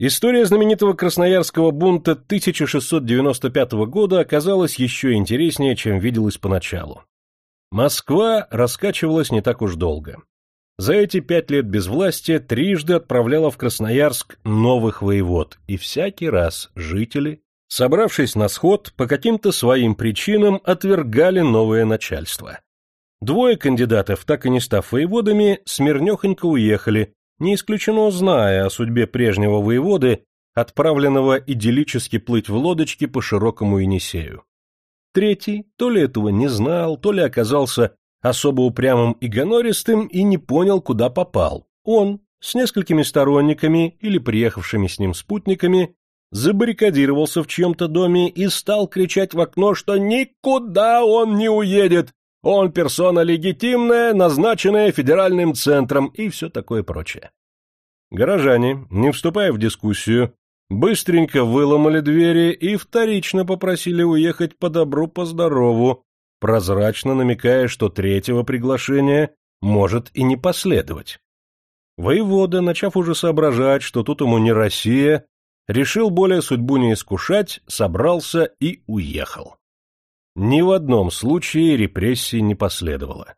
История знаменитого красноярского бунта 1695 года оказалась еще интереснее, чем виделось поначалу. Москва раскачивалась не так уж долго. За эти пять лет безвластия трижды отправляла в Красноярск новых воевод, и всякий раз жители, собравшись на сход, по каким-то своим причинам отвергали новое начальство. Двое кандидатов, так и не став воеводами, смирнехонько уехали, не исключено зная о судьбе прежнего воеводы, отправленного идиллически плыть в лодочке по широкому Енисею. Третий то ли этого не знал, то ли оказался особо упрямым и гонористым и не понял, куда попал. Он с несколькими сторонниками или приехавшими с ним спутниками забаррикадировался в чьем-то доме и стал кричать в окно, что никуда он не уедет, он персона легитимная, назначенная федеральным центром и все такое прочее. Горожане, не вступая в дискуссию, быстренько выломали двери и вторично попросили уехать по добру, по здорову, прозрачно намекая, что третьего приглашения может и не последовать. Воевода, начав уже соображать, что тут ему не Россия, решил более судьбу не искушать, собрался и уехал. Ни в одном случае репрессий не последовало.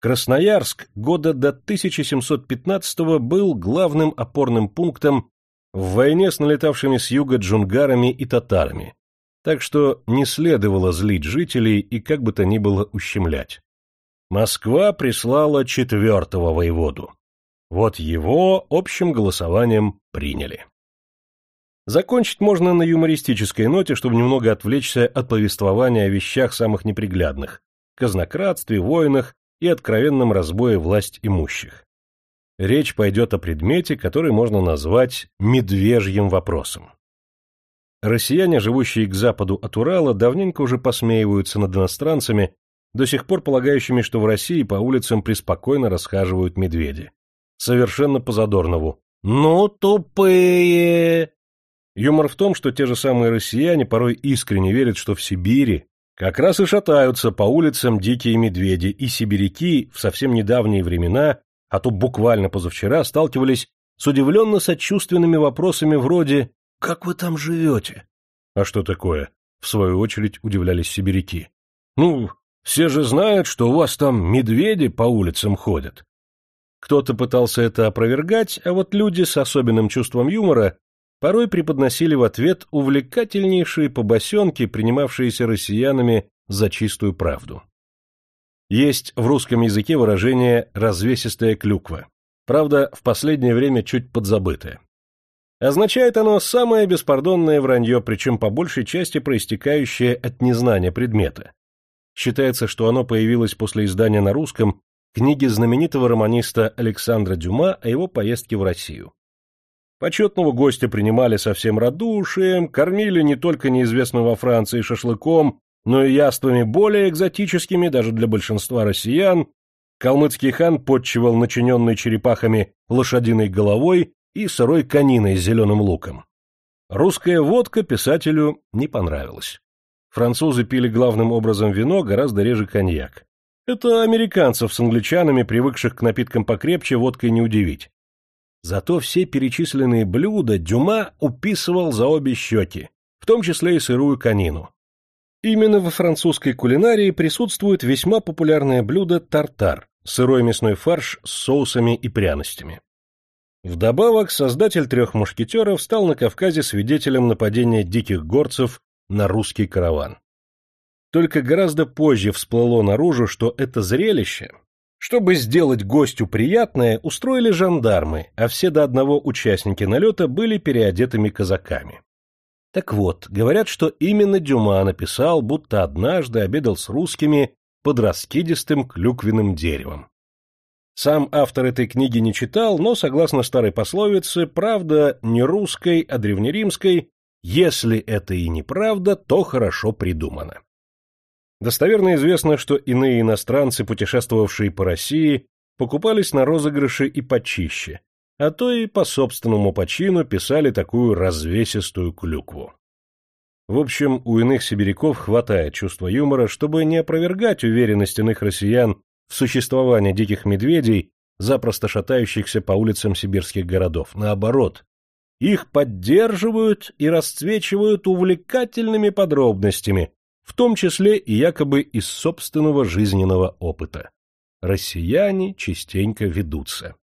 Красноярск года до 1715 был главным опорным пунктом в войне с налетавшими с юга джунгарами и татарами, так что не следовало злить жителей и как бы то ни было ущемлять. Москва прислала четвертого воеводу. Вот его общим голосованием приняли. Закончить можно на юмористической ноте, чтобы немного отвлечься от повествования о вещах самых неприглядных – казнократстве, войнах и откровенном разбое власть имущих. Речь пойдет о предмете, который можно назвать «медвежьим вопросом». Россияне, живущие к западу от Урала, давненько уже посмеиваются над иностранцами, до сих пор полагающими, что в России по улицам преспокойно расхаживают медведи. Совершенно по Задорнову. «Ну, тупые!» Юмор в том, что те же самые россияне порой искренне верят, что в Сибири как раз и шатаются по улицам дикие медведи, и сибиряки в совсем недавние времена, а то буквально позавчера, сталкивались с удивленно-сочувственными вопросами вроде «Как вы там живете?» А что такое? В свою очередь удивлялись сибиряки. «Ну, все же знают, что у вас там медведи по улицам ходят». Кто-то пытался это опровергать, а вот люди с особенным чувством юмора порой преподносили в ответ увлекательнейшие побосенки, принимавшиеся россиянами за чистую правду. Есть в русском языке выражение «развесистая клюква», правда, в последнее время чуть подзабытое. Означает оно самое беспардонное вранье, причем по большей части проистекающее от незнания предмета. Считается, что оно появилось после издания на русском книги знаменитого романиста Александра Дюма о его поездке в Россию. Почетного гостя принимали со всем радушием, кормили не только неизвестным во Франции шашлыком, но и яствами более экзотическими даже для большинства россиян. Калмыцкий хан подчивал начиненной черепахами лошадиной головой и сырой кониной с зеленым луком. Русская водка писателю не понравилась. Французы пили главным образом вино, гораздо реже коньяк. Это американцев с англичанами, привыкших к напиткам покрепче, водкой не удивить. Зато все перечисленные блюда Дюма уписывал за обе щеки, в том числе и сырую конину. Именно во французской кулинарии присутствует весьма популярное блюдо тартар, сырой мясной фарш с соусами и пряностями. Вдобавок, создатель трех мушкетеров стал на Кавказе свидетелем нападения диких горцев на русский караван. Только гораздо позже всплыло наружу, что это зрелище чтобы сделать гостю приятное, устроили жандармы, а все до одного участники налета были переодетыми казаками. Так вот, говорят, что именно Дюма написал, будто однажды обедал с русскими под раскидистым клюквенным деревом. Сам автор этой книги не читал, но, согласно старой пословице, правда не русской, а древнеримской, если это и неправда, то хорошо придумано. Достоверно известно, что иные иностранцы, путешествовавшие по России, покупались на розыгрыши и почище, а то и по собственному почину писали такую развесистую клюкву. В общем, у иных сибиряков хватает чувства юмора, чтобы не опровергать уверенность иных россиян в существовании диких медведей, запросто шатающихся по улицам сибирских городов. Наоборот, их поддерживают и расцвечивают увлекательными подробностями, в том числе и якобы из собственного жизненного опыта. Россияне частенько ведутся.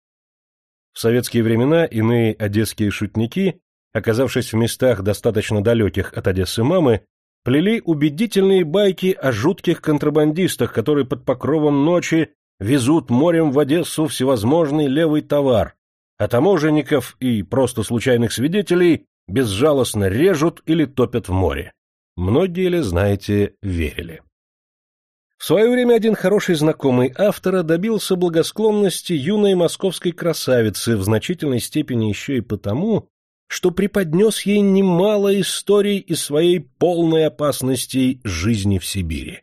В советские времена иные одесские шутники, оказавшись в местах достаточно далеких от Одессы мамы, плели убедительные байки о жутких контрабандистах, которые под покровом ночи везут морем в Одессу всевозможный левый товар, а таможенников и просто случайных свидетелей безжалостно режут или топят в море. Многие ли, знаете, верили. В свое время один хороший знакомый автора добился благосклонности юной московской красавицы, в значительной степени еще и потому, что преподнес ей немало историй из своей полной опасности жизни в Сибири.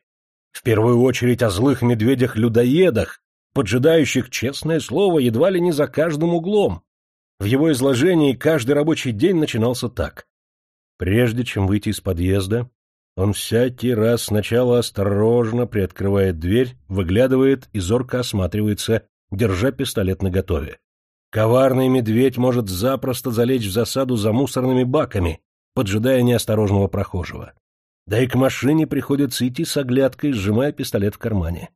В первую очередь о злых медведях-людоедах, поджидающих, честное слово, едва ли не за каждым углом. В его изложении каждый рабочий день начинался так. Прежде чем выйти из подъезда, он всякий раз сначала осторожно приоткрывает дверь, выглядывает и зорко осматривается, держа пистолет наготове. Коварный медведь может запросто залечь в засаду за мусорными баками, поджидая неосторожного прохожего. Да и к машине приходится идти с оглядкой, сжимая пистолет в кармане.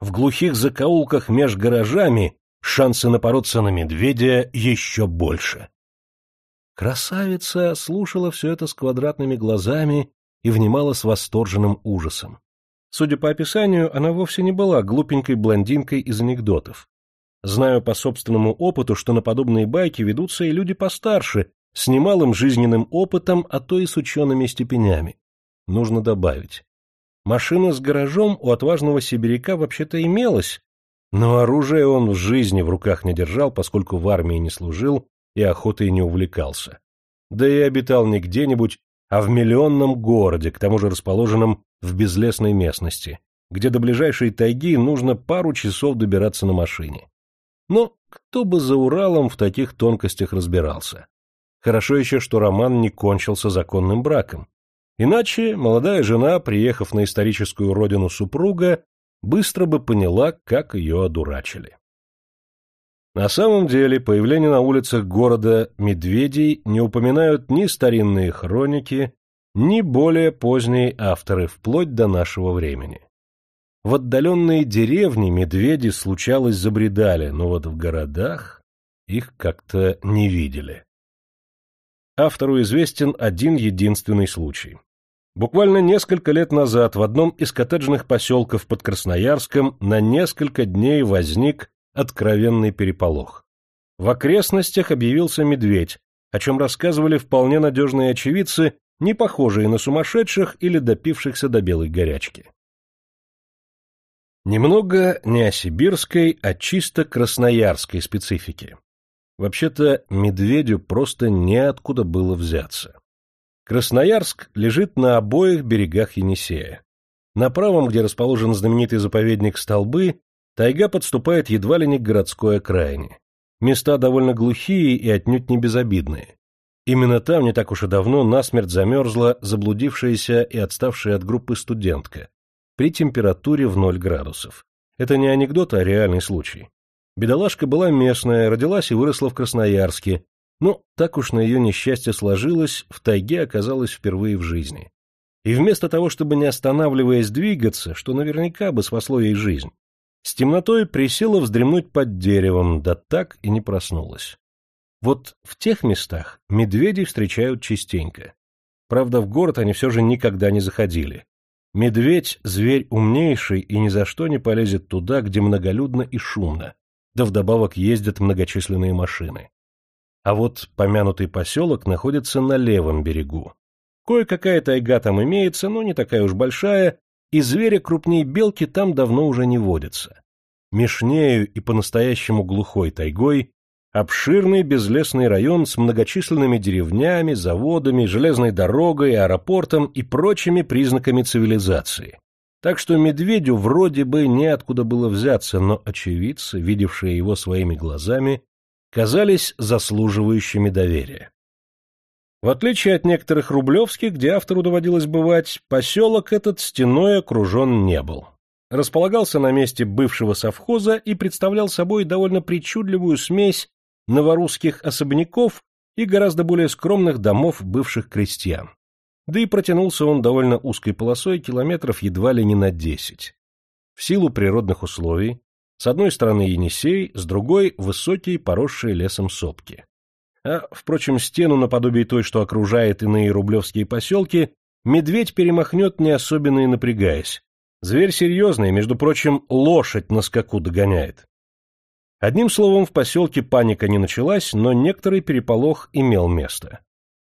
В глухих закоулках меж гаражами шансы напороться на медведя еще больше. Красавица слушала все это с квадратными глазами и внимала с восторженным ужасом. Судя по описанию, она вовсе не была глупенькой блондинкой из анекдотов. Знаю по собственному опыту, что на подобные байки ведутся и люди постарше, с немалым жизненным опытом, а то и с учеными степенями. Нужно добавить. Машина с гаражом у отважного сибиряка вообще-то имелась, но оружие он в жизни в руках не держал, поскольку в армии не служил и охотой не увлекался. Да и обитал не где-нибудь, а в миллионном городе, к тому же расположенном в безлесной местности, где до ближайшей тайги нужно пару часов добираться на машине. Но кто бы за Уралом в таких тонкостях разбирался? Хорошо еще, что роман не кончился законным браком. Иначе молодая жена, приехав на историческую родину супруга, быстро бы поняла, как ее одурачили. На самом деле, появление на улицах города медведей не упоминают ни старинные хроники, ни более поздние авторы, вплоть до нашего времени. В отдаленные деревни медведи случалось забредали, но вот в городах их как-то не видели. Автору известен один единственный случай. Буквально несколько лет назад в одном из коттеджных поселков под Красноярском на несколько дней возник откровенный переполох. В окрестностях объявился медведь, о чем рассказывали вполне надежные очевидцы, не похожие на сумасшедших или допившихся до белой горячки. Немного не о сибирской, а чисто красноярской специфике. Вообще-то медведю просто неоткуда было взяться. Красноярск лежит на обоих берегах Енисея. На правом, где расположен знаменитый заповедник Столбы, Тайга подступает едва ли не к городской окраине. Места довольно глухие и отнюдь не безобидные. Именно там не так уж и давно насмерть замерзла заблудившаяся и отставшая от группы студентка при температуре в ноль градусов. Это не анекдот, а реальный случай. Бедолашка была местная, родилась и выросла в Красноярске, но так уж на ее несчастье сложилось, в тайге оказалась впервые в жизни. И вместо того, чтобы не останавливаясь двигаться, что наверняка бы спасло ей жизнь, с темнотой присела вздремнуть под деревом, да так и не проснулась. Вот в тех местах медведей встречают частенько. Правда, в город они все же никогда не заходили. Медведь — зверь умнейший и ни за что не полезет туда, где многолюдно и шумно, да вдобавок ездят многочисленные машины. А вот помянутый поселок находится на левом берегу. Кое-какая тайга там имеется, но не такая уж большая, и зверя крупнее белки там давно уже не водятся. Мишнею и по-настоящему глухой тайгой обширный безлесный район с многочисленными деревнями, заводами, железной дорогой, аэропортом и прочими признаками цивилизации. Так что медведю вроде бы неоткуда было взяться, но очевидцы, видевшие его своими глазами, казались заслуживающими доверия. В отличие от некоторых рублевских, где автору доводилось бывать, поселок этот стеной окружен не был. Располагался на месте бывшего совхоза и представлял собой довольно причудливую смесь новорусских особняков и гораздо более скромных домов бывших крестьян. Да и протянулся он довольно узкой полосой километров едва ли не на десять. В силу природных условий, с одной стороны Енисей, с другой — высокие, поросшие лесом сопки. А, впрочем, стену наподобие той, что окружает иные рублевские поселки, медведь перемахнет, не особенно и напрягаясь. Зверь серьезный, между прочим, лошадь на скаку догоняет. Одним словом, в поселке паника не началась, но некоторый переполох имел место.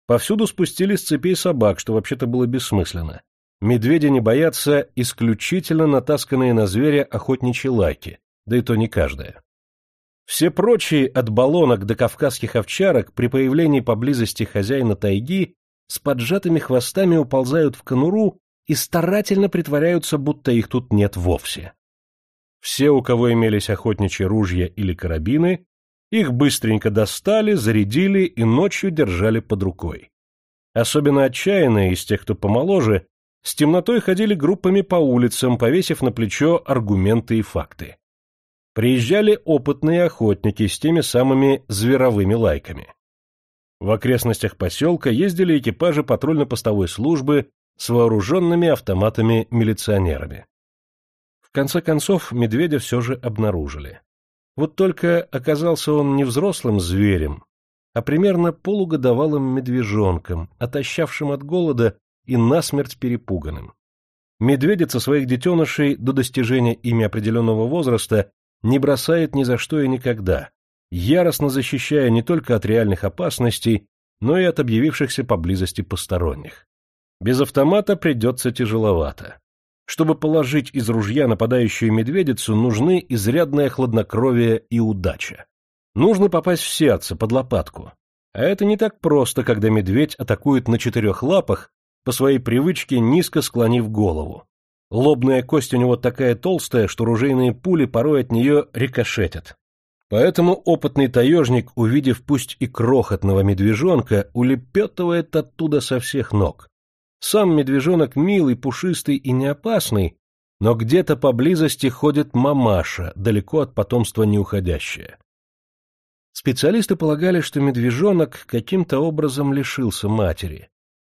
Повсюду спустили с цепей собак, что вообще-то было бессмысленно. Медведя не боятся исключительно натасканные на зверя охотничьи лайки, да и то не каждая. Все прочие, от баллонок до кавказских овчарок, при появлении поблизости хозяина тайги, с поджатыми хвостами уползают в конуру и старательно притворяются, будто их тут нет вовсе. Все, у кого имелись охотничьи ружья или карабины, их быстренько достали, зарядили и ночью держали под рукой. Особенно отчаянные из тех, кто помоложе, с темнотой ходили группами по улицам, повесив на плечо аргументы и факты. Приезжали опытные охотники с теми самыми зверовыми лайками. В окрестностях поселка ездили экипажи патрульно-постовой службы с вооруженными автоматами-милиционерами конце концов, медведя все же обнаружили. Вот только оказался он не взрослым зверем, а примерно полугодовалым медвежонком, отощавшим от голода и насмерть перепуганным. Медведица своих детенышей до достижения ими определенного возраста не бросает ни за что и никогда, яростно защищая не только от реальных опасностей, но и от объявившихся поблизости посторонних. Без автомата придется тяжеловато. Чтобы положить из ружья нападающую медведицу, нужны изрядное хладнокровие и удача. Нужно попасть в сердце, под лопатку. А это не так просто, когда медведь атакует на четырех лапах, по своей привычке низко склонив голову. Лобная кость у него такая толстая, что ружейные пули порой от нее рикошетят. Поэтому опытный таежник, увидев пусть и крохотного медвежонка, улепетывает оттуда со всех ног. Сам медвежонок милый, пушистый и неопасный, но где-то поблизости ходит мамаша, далеко от потомства не уходящая. Специалисты полагали, что медвежонок каким-то образом лишился матери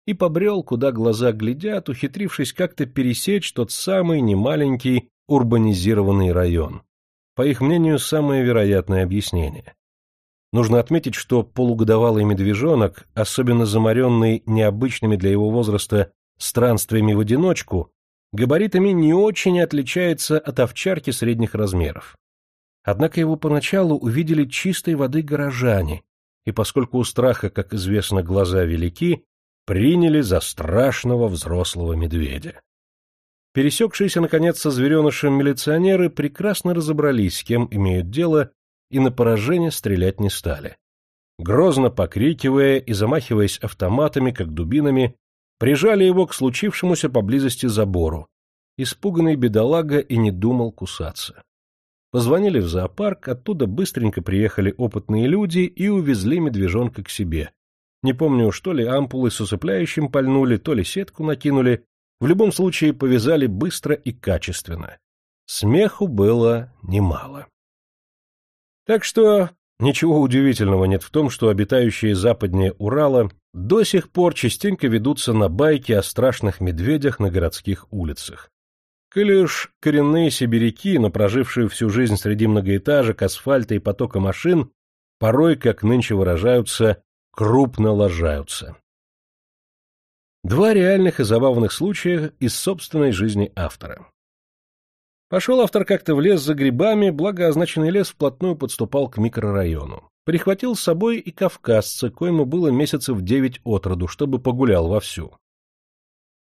и побрел, куда глаза глядят, ухитрившись как-то пересечь тот самый немаленький урбанизированный район. По их мнению, самое вероятное объяснение. Нужно отметить, что полугодовалый медвежонок, особенно заморенный необычными для его возраста странствиями в одиночку, габаритами не очень отличается от овчарки средних размеров. Однако его поначалу увидели чистой воды горожане, и поскольку у страха, как известно, глаза велики, приняли за страшного взрослого медведя. Пересекшиеся, наконец, со зверенышем милиционеры прекрасно разобрались, с кем имеют дело, и на поражение стрелять не стали. Грозно покрикивая и замахиваясь автоматами, как дубинами, прижали его к случившемуся поблизости забору. Испуганный бедолага и не думал кусаться. Позвонили в зоопарк, оттуда быстренько приехали опытные люди и увезли медвежонка к себе. Не помню, что ли ампулы с усыпляющим пальнули, то ли сетку накинули. В любом случае повязали быстро и качественно. Смеху было немало. Так что ничего удивительного нет в том, что обитающие западнее Урала до сих пор частенько ведутся на байки о страшных медведях на городских улицах. Коли уж коренные сибиряки, но прожившие всю жизнь среди многоэтажек, асфальта и потока машин, порой, как нынче выражаются, крупно ложаются. Два реальных и забавных случая из собственной жизни автора. Пошел автор как-то в лес за грибами, благо означенный лес вплотную подступал к микрорайону. Прихватил с собой и кавказца, коему было месяцев девять от роду, чтобы погулял вовсю.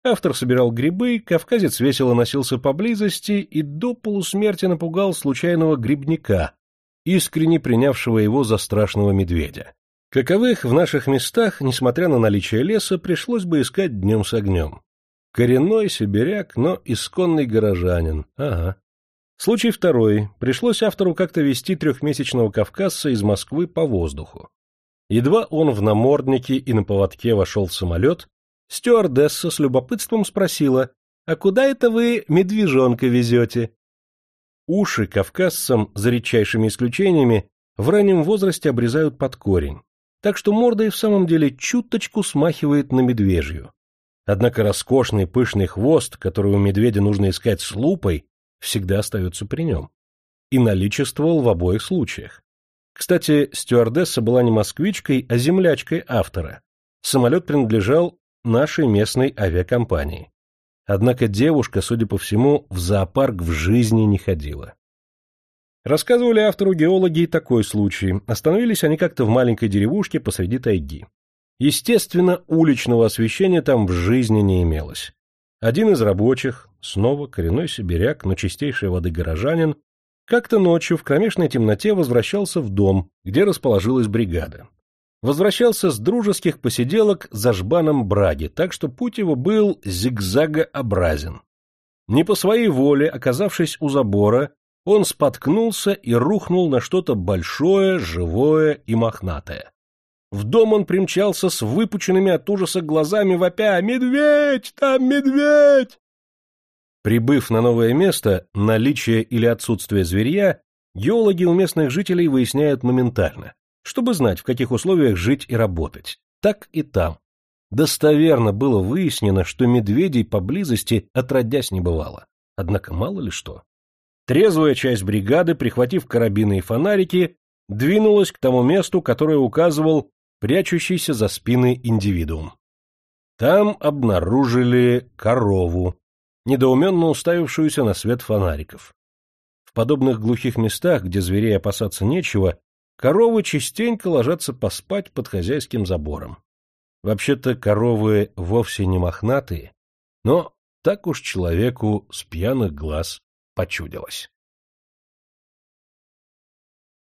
Автор собирал грибы, кавказец весело носился поблизости и до полусмерти напугал случайного грибника, искренне принявшего его за страшного медведя. Каковых в наших местах, несмотря на наличие леса, пришлось бы искать днем с огнем. Коренной сибиряк, но исконный горожанин. Ага. Случай второй. Пришлось автору как-то вести трехмесячного кавказца из Москвы по воздуху. Едва он в наморднике и на поводке вошел в самолет, стюардесса с любопытством спросила, «А куда это вы медвежонка везете?» Уши кавказцам, за редчайшими исключениями, в раннем возрасте обрезают под корень. Так что морда и в самом деле чуточку смахивает на медвежью. Однако роскошный пышный хвост, который у медведя нужно искать с лупой, всегда остается при нем. И наличествовал в обоих случаях. Кстати, стюардесса была не москвичкой, а землячкой автора. Самолет принадлежал нашей местной авиакомпании. Однако девушка, судя по всему, в зоопарк в жизни не ходила. Рассказывали автору геологи и такой случай. Остановились они как-то в маленькой деревушке посреди тайги. Естественно, уличного освещения там в жизни не имелось. Один из рабочих, снова коренной сибиряк, но чистейшей воды горожанин, как-то ночью в кромешной темноте возвращался в дом, где расположилась бригада. Возвращался с дружеских посиделок за жбаном браги, так что путь его был зигзагообразен. Не по своей воле, оказавшись у забора, он споткнулся и рухнул на что-то большое, живое и мохнатое. В дом он примчался с выпученными от ужаса глазами вопя «Медведь! Там медведь!» Прибыв на новое место, наличие или отсутствие зверья геологи у местных жителей выясняют моментально, чтобы знать, в каких условиях жить и работать. Так и там. Достоверно было выяснено, что медведей поблизости отродясь не бывало. Однако мало ли что. Трезвая часть бригады, прихватив карабины и фонарики, двинулась к тому месту, которое указывал прячущийся за спины индивидуум. Там обнаружили корову, недоуменно уставившуюся на свет фонариков. В подобных глухих местах, где зверей опасаться нечего, коровы частенько ложатся поспать под хозяйским забором. Вообще-то коровы вовсе не мохнатые, но так уж человеку с пьяных глаз почудилось.